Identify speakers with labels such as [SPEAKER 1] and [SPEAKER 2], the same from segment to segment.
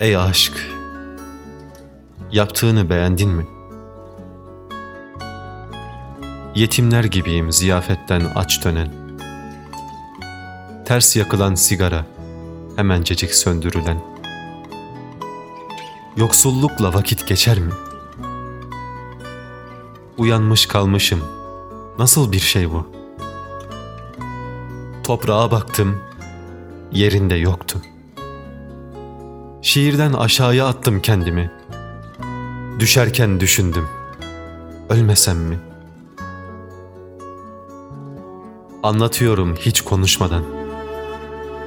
[SPEAKER 1] Ey aşk, yaptığını beğendin mi? Yetimler gibiyim ziyafetten aç dönen. Ters yakılan sigara, hemencecik söndürülen. Yoksullukla vakit geçer mi? Uyanmış kalmışım, nasıl bir şey bu? Toprağa baktım, yerinde yoktu. Şiirden aşağıya attım kendimi. Düşerken düşündüm. Ölmesem mi? Anlatıyorum hiç konuşmadan.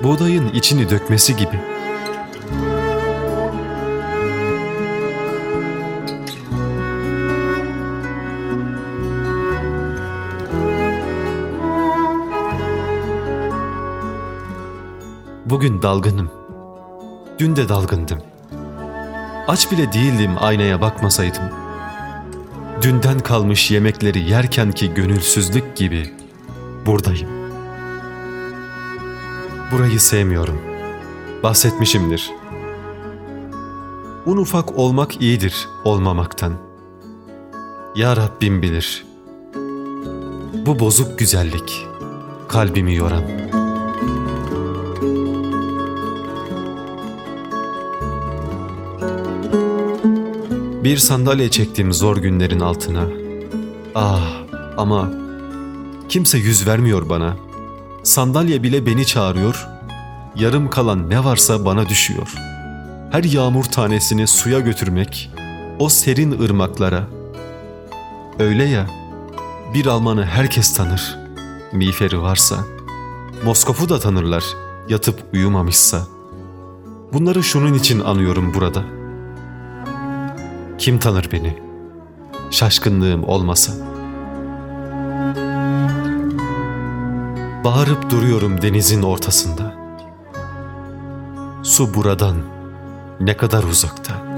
[SPEAKER 1] Buğdayın içini dökmesi gibi. Bugün dalgınım. Dün de dalgındım. Aç bile değildim aynaya bakmasaydım. Dünden kalmış yemekleri yerken ki gönülsüzlük gibi buradayım. Burayı sevmiyorum. Bahsetmişimdir. Un ufak olmak iyidir olmamaktan. Ya Rabbim bilir. Bu bozuk güzellik kalbimi yoran. Bir sandalye çektim zor günlerin altına. Ah ama kimse yüz vermiyor bana. Sandalye bile beni çağırıyor. Yarım kalan ne varsa bana düşüyor. Her yağmur tanesini suya götürmek, o serin ırmaklara. Öyle ya, bir Almanı herkes tanır. Miğferi varsa. Moskof'u da tanırlar, yatıp uyumamışsa. Bunları şunun için anıyorum burada.'' Kim tanır beni? Şaşkınlığım olmasa. Bağırıp duruyorum denizin ortasında. Su buradan ne kadar uzakta.